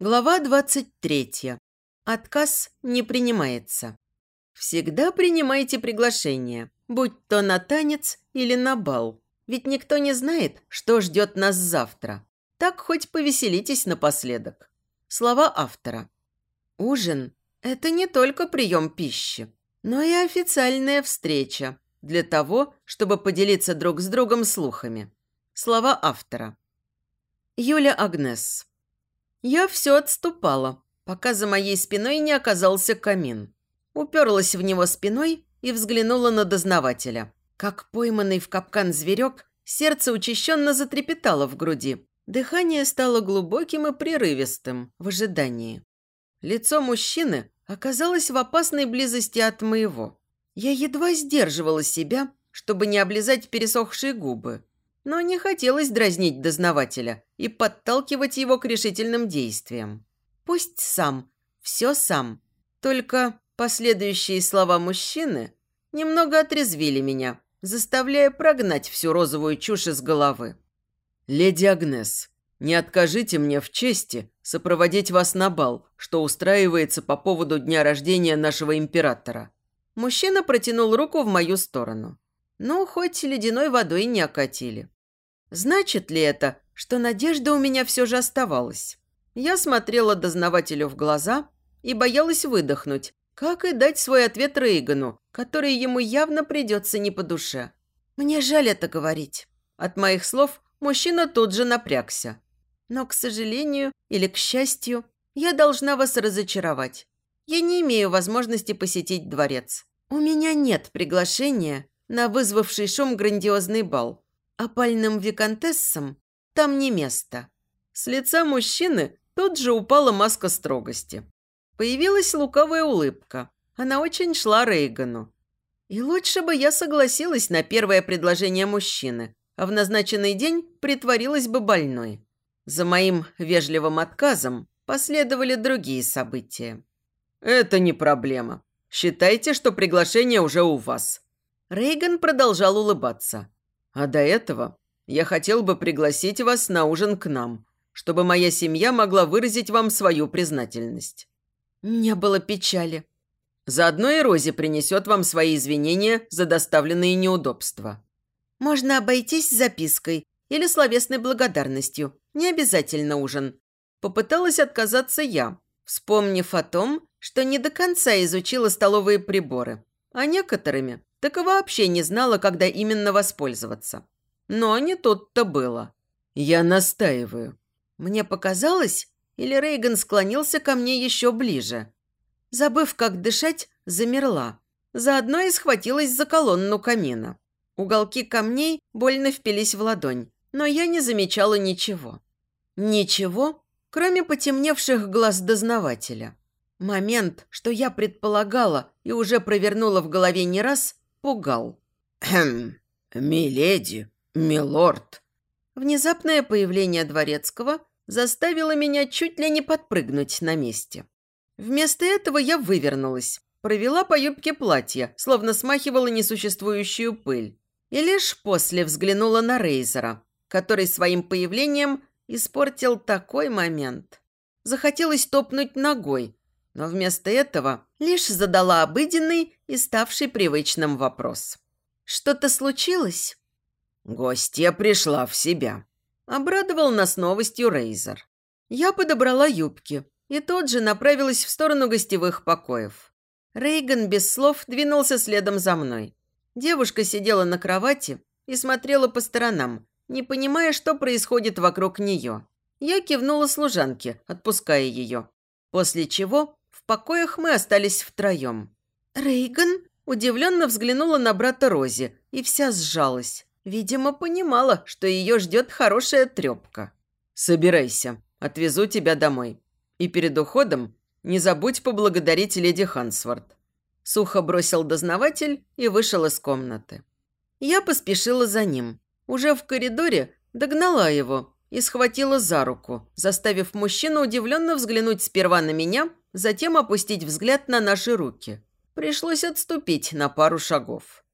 Глава 23. Отказ не принимается. Всегда принимайте приглашение, будь то на танец или на бал. Ведь никто не знает, что ждет нас завтра. Так хоть повеселитесь напоследок. Слова автора. Ужин – это не только прием пищи, но и официальная встреча для того, чтобы поделиться друг с другом слухами. Слова автора. Юля Агнес. Я все отступала, пока за моей спиной не оказался камин. Уперлась в него спиной и взглянула на дознавателя. Как пойманный в капкан зверек, сердце учащенно затрепетало в груди. Дыхание стало глубоким и прерывистым в ожидании. Лицо мужчины оказалось в опасной близости от моего. Я едва сдерживала себя, чтобы не облизать пересохшие губы но не хотелось дразнить дознавателя и подталкивать его к решительным действиям. Пусть сам, все сам. Только последующие слова мужчины немного отрезвили меня, заставляя прогнать всю розовую чушь из головы. «Леди Агнес, не откажите мне в чести сопроводить вас на бал, что устраивается по поводу дня рождения нашего императора». Мужчина протянул руку в мою сторону. Ну, хоть ледяной водой не окатили. Значит ли это, что надежда у меня все же оставалась? Я смотрела дознавателю в глаза и боялась выдохнуть, как и дать свой ответ Рейгану, который ему явно придется не по душе. Мне жаль это говорить. От моих слов мужчина тут же напрягся. Но, к сожалению или к счастью, я должна вас разочаровать. Я не имею возможности посетить дворец. У меня нет приглашения на вызвавший шум грандиозный бал. Опальным виконтессам там не место. С лица мужчины тут же упала маска строгости. Появилась лукавая улыбка. Она очень шла Рейгану. И лучше бы я согласилась на первое предложение мужчины, а в назначенный день притворилась бы больной. За моим вежливым отказом последовали другие события. «Это не проблема. Считайте, что приглашение уже у вас». Рейган продолжал улыбаться. А до этого я хотел бы пригласить вас на ужин к нам, чтобы моя семья могла выразить вам свою признательность». Не было печали. Заодно и Рози принесет вам свои извинения за доставленные неудобства. Можно обойтись запиской или словесной благодарностью. Не обязательно ужин. Попыталась отказаться я, вспомнив о том, что не до конца изучила столовые приборы, а некоторыми так и вообще не знала, когда именно воспользоваться. Но не тут-то было. «Я настаиваю». Мне показалось, или Рейган склонился ко мне еще ближе. Забыв, как дышать, замерла. Заодно и схватилась за колонну камина. Уголки камней больно впились в ладонь, но я не замечала ничего. Ничего, кроме потемневших глаз дознавателя. Момент, что я предполагала и уже провернула в голове не раз, пугал. «Хм, миледи, милорд». Внезапное появление дворецкого заставило меня чуть ли не подпрыгнуть на месте. Вместо этого я вывернулась, провела по юбке платья, словно смахивала несуществующую пыль. И лишь после взглянула на Рейзера, который своим появлением испортил такой момент. Захотелось топнуть ногой, но вместо этого лишь задала обыденный и ставший привычным вопрос. «Что-то случилось?» «Гостья пришла в себя», – обрадовал нас новостью Рейзер. Я подобрала юбки и тут же направилась в сторону гостевых покоев. Рейган без слов двинулся следом за мной. Девушка сидела на кровати и смотрела по сторонам, не понимая, что происходит вокруг нее. Я кивнула служанке, отпуская ее. После чего в покоях мы остались втроем. Рейган удивленно взглянула на брата Рози и вся сжалась. Видимо, понимала, что ее ждет хорошая трепка. «Собирайся, отвезу тебя домой. И перед уходом не забудь поблагодарить леди Хансворт». Сухо бросил дознаватель и вышел из комнаты. Я поспешила за ним. Уже в коридоре догнала его и схватила за руку, заставив мужчину удивленно взглянуть сперва на меня, затем опустить взгляд на наши руки – Пришлось отступить на пару шагов.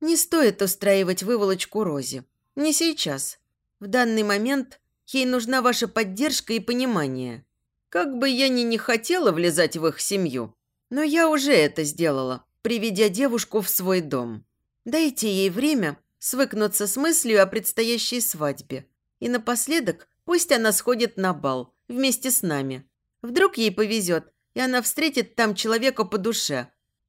Не стоит устраивать выволочку Розе. Не сейчас. В данный момент ей нужна ваша поддержка и понимание. Как бы я ни не хотела влезать в их семью, но я уже это сделала, приведя девушку в свой дом. Дайте ей время свыкнуться с мыслью о предстоящей свадьбе. И напоследок пусть она сходит на бал вместе с нами. Вдруг ей повезет, и она встретит там человека по душе.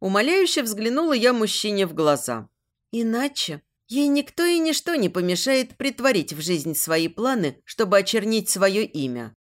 Умоляюще взглянула я мужчине в глаза. Иначе ей никто и ничто не помешает притворить в жизнь свои планы, чтобы очернить свое имя.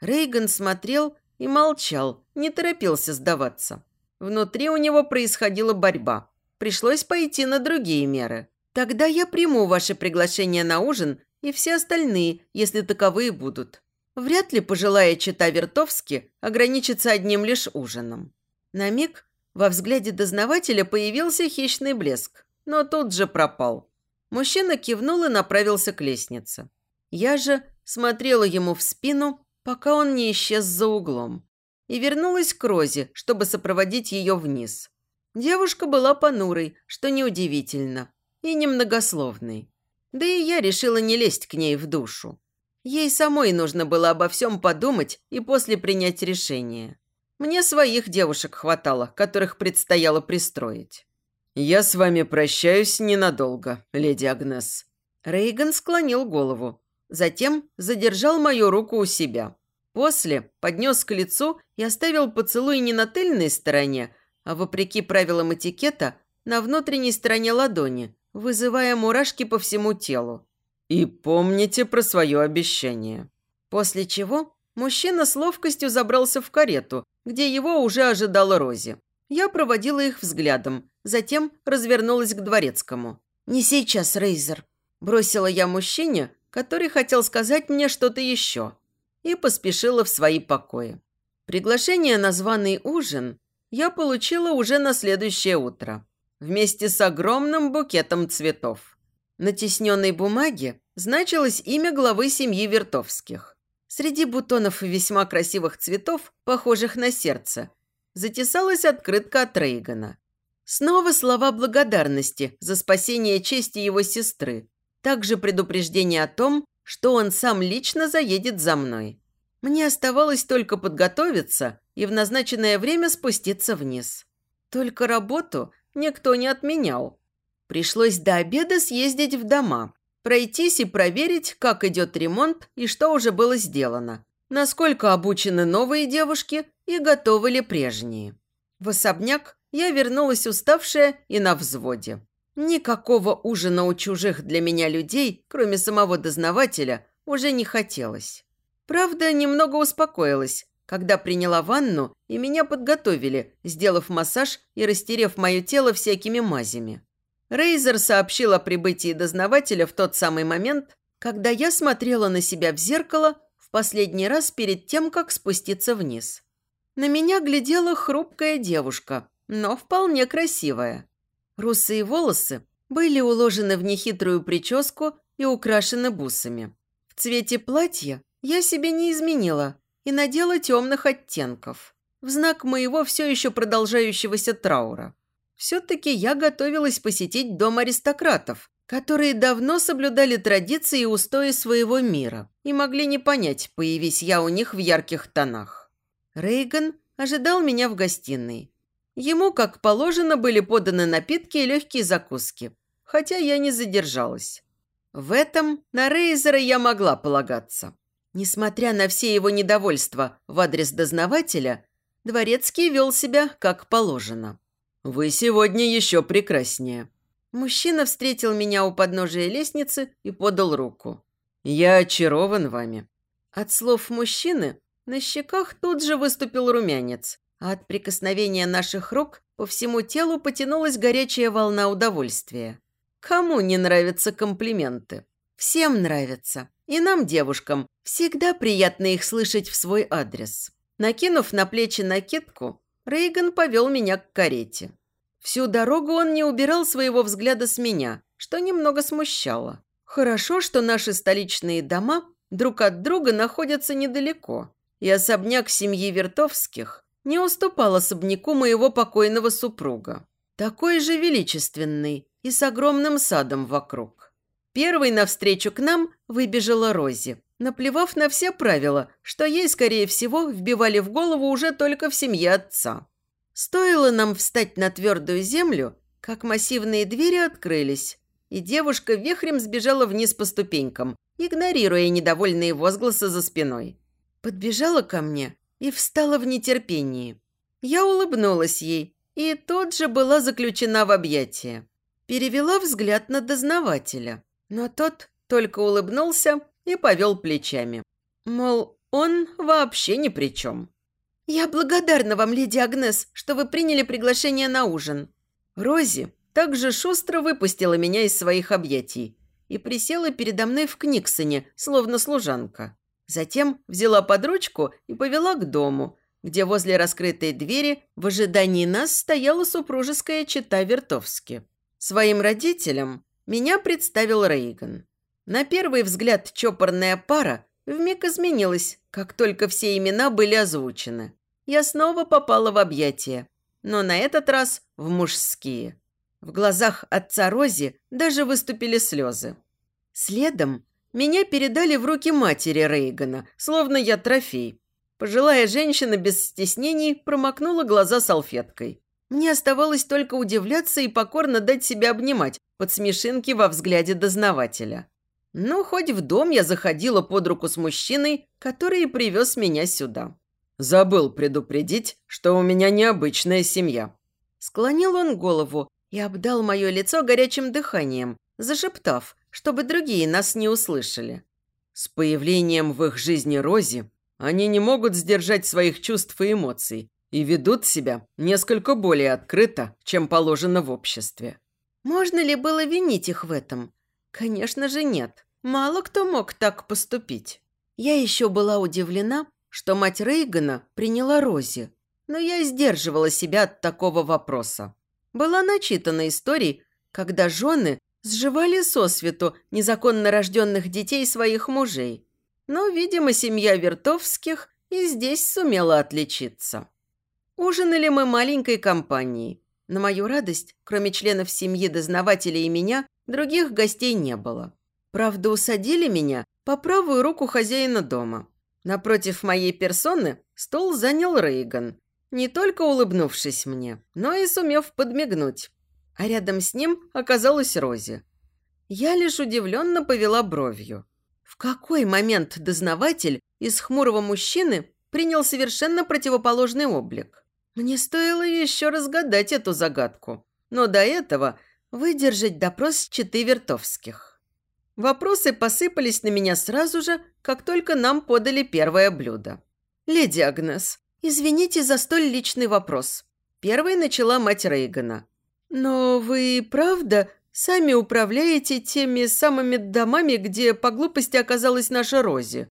Рейган смотрел и молчал, не торопился сдаваться. Внутри у него происходила борьба. Пришлось пойти на другие меры. Тогда я приму ваше приглашение на ужин и все остальные, если таковые будут. Вряд ли пожилая чита Вертовски ограничится одним лишь ужином. На миг во взгляде дознавателя появился хищный блеск, но тут же пропал. Мужчина кивнул и направился к лестнице. Я же смотрела ему в спину, пока он не исчез за углом. И вернулась к Розе, чтобы сопроводить ее вниз. Девушка была понурой, что неудивительно, и немногословной. Да и я решила не лезть к ней в душу. Ей самой нужно было обо всем подумать и после принять решение. Мне своих девушек хватало, которых предстояло пристроить. «Я с вами прощаюсь ненадолго, леди Агнес». Рейган склонил голову, Затем задержал мою руку у себя. После поднес к лицу и оставил поцелуй не на тыльной стороне, а, вопреки правилам этикета, на внутренней стороне ладони, вызывая мурашки по всему телу. «И помните про свое обещание». После чего мужчина с ловкостью забрался в карету, где его уже ожидала Рози. Я проводила их взглядом, затем развернулась к дворецкому. «Не сейчас, Рейзер», – бросила я мужчине, который хотел сказать мне что-то еще, и поспешила в свои покои. Приглашение на званый ужин я получила уже на следующее утро, вместе с огромным букетом цветов. На тесненной бумаге значилось имя главы семьи Вертовских. Среди бутонов весьма красивых цветов, похожих на сердце, затесалась открытка от Рейгана. Снова слова благодарности за спасение чести его сестры, также предупреждение о том, что он сам лично заедет за мной. Мне оставалось только подготовиться и в назначенное время спуститься вниз. Только работу никто не отменял. Пришлось до обеда съездить в дома, пройтись и проверить, как идет ремонт и что уже было сделано, насколько обучены новые девушки и готовы ли прежние. В особняк я вернулась уставшая и на взводе. Никакого ужина у чужих для меня людей, кроме самого дознавателя, уже не хотелось. Правда, немного успокоилась, когда приняла ванну и меня подготовили, сделав массаж и растерев мое тело всякими мазями. Рейзер сообщил о прибытии дознавателя в тот самый момент, когда я смотрела на себя в зеркало в последний раз перед тем, как спуститься вниз. На меня глядела хрупкая девушка, но вполне красивая. Русые волосы были уложены в нехитрую прическу и украшены бусами. В цвете платья я себе не изменила и надела темных оттенков, в знак моего все еще продолжающегося траура. Все-таки я готовилась посетить дом аристократов, которые давно соблюдали традиции и устои своего мира и могли не понять, появись я у них в ярких тонах. Рейган ожидал меня в гостиной. Ему, как положено, были поданы напитки и легкие закуски, хотя я не задержалась. В этом на Рейзера я могла полагаться. Несмотря на все его недовольства в адрес дознавателя, Дворецкий вел себя как положено. «Вы сегодня еще прекраснее». Мужчина встретил меня у подножия лестницы и подал руку. «Я очарован вами». От слов мужчины на щеках тут же выступил румянец, а от прикосновения наших рук по всему телу потянулась горячая волна удовольствия. Кому не нравятся комплименты? Всем нравятся. И нам, девушкам, всегда приятно их слышать в свой адрес. Накинув на плечи накидку, Рейган повел меня к карете. Всю дорогу он не убирал своего взгляда с меня, что немного смущало. Хорошо, что наши столичные дома друг от друга находятся недалеко, и особняк семьи Вертовских не уступал особняку моего покойного супруга. Такой же величественный и с огромным садом вокруг. Первой навстречу к нам выбежала Рози. Наплевав на все правила, что ей, скорее всего, вбивали в голову уже только в семье отца. Стоило нам встать на твердую землю, как массивные двери открылись, и девушка вихрем сбежала вниз по ступенькам, игнорируя недовольные возгласы за спиной. Подбежала ко мне и встала в нетерпении. Я улыбнулась ей и тут же была заключена в объятия. Перевела взгляд на дознавателя, но тот только улыбнулся и повел плечами. Мол, он вообще ни при чем. «Я благодарна вам, леди Агнес, что вы приняли приглашение на ужин». Рози также шустро выпустила меня из своих объятий и присела передо мной в Книксоне, словно служанка. Затем взяла под ручку и повела к дому, где возле раскрытой двери в ожидании нас стояла супружеская чета Вертовски. Своим родителям меня представил Рейган. На первый взгляд чопорная пара вмиг изменилась, как только все имена были озвучены. Я снова попала в объятия, но на этот раз в мужские. В глазах отца Рози даже выступили слезы. Следом меня передали в руки матери Рейгана, словно я трофей. Пожилая женщина без стеснений промокнула глаза салфеткой. Мне оставалось только удивляться и покорно дать себя обнимать под смешинки во взгляде дознавателя. Но хоть в дом я заходила под руку с мужчиной, который и привез меня сюда. «Забыл предупредить, что у меня необычная семья». Склонил он голову и обдал мое лицо горячим дыханием, зашептав, чтобы другие нас не услышали. С появлением в их жизни Рози они не могут сдержать своих чувств и эмоций и ведут себя несколько более открыто, чем положено в обществе. Можно ли было винить их в этом? Конечно же нет. Мало кто мог так поступить. Я еще была удивлена, что мать Рейгана приняла Рози, но я сдерживала себя от такого вопроса. Была начитана историй, когда жены сживали сосвету незаконно рожденных детей своих мужей. Но, видимо, семья Вертовских и здесь сумела отличиться. Ужинали мы маленькой компанией. На мою радость, кроме членов семьи дознавателя и меня, других гостей не было. Правда, усадили меня по правую руку хозяина дома. Напротив моей персоны стол занял Рейган, не только улыбнувшись мне, но и сумев подмигнуть. А рядом с ним оказалась Рози. Я лишь удивленно повела бровью. В какой момент дознаватель из хмурого мужчины принял совершенно противоположный облик? Мне стоило еще разгадать эту загадку, но до этого выдержать допрос читы Вертовских. Вопросы посыпались на меня сразу же, как только нам подали первое блюдо. «Леди Агнес, извините за столь личный вопрос». Первой начала мать Рейгана. «Но вы правда сами управляете теми самыми домами, где по глупости оказалась наша Рози?»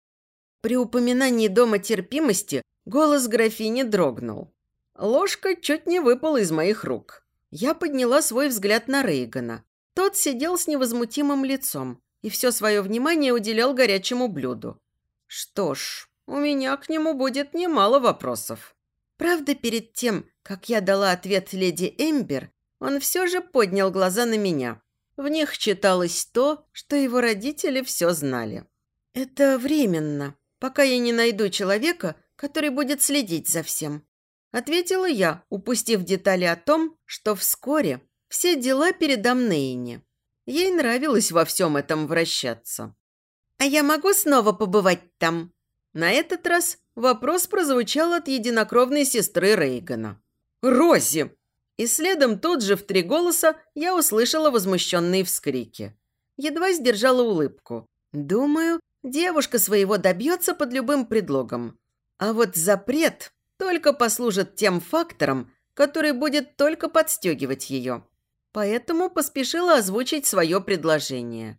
При упоминании дома терпимости голос графини дрогнул. Ложка чуть не выпала из моих рук. Я подняла свой взгляд на Рейгана. Тот сидел с невозмутимым лицом, и все свое внимание уделял горячему блюду. Что ж, у меня к нему будет немало вопросов. Правда, перед тем, как я дала ответ леди Эмбер, он все же поднял глаза на меня. В них читалось то, что его родители все знали. «Это временно, пока я не найду человека, который будет следить за всем», ответила я, упустив детали о том, что вскоре все дела передам Нейне. Ей нравилось во всем этом вращаться. «А я могу снова побывать там?» На этот раз вопрос прозвучал от единокровной сестры Рейгана. «Рози!» И следом тут же в три голоса я услышала возмущенные вскрики. Едва сдержала улыбку. Думаю, девушка своего добьется под любым предлогом. А вот запрет только послужит тем фактором, который будет только подстегивать ее поэтому поспешила озвучить свое предложение.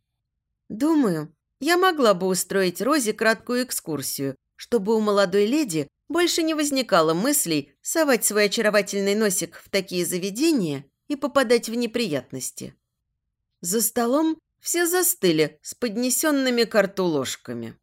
«Думаю, я могла бы устроить Розе краткую экскурсию, чтобы у молодой леди больше не возникало мыслей совать свой очаровательный носик в такие заведения и попадать в неприятности». За столом все застыли с поднесенными к ложками.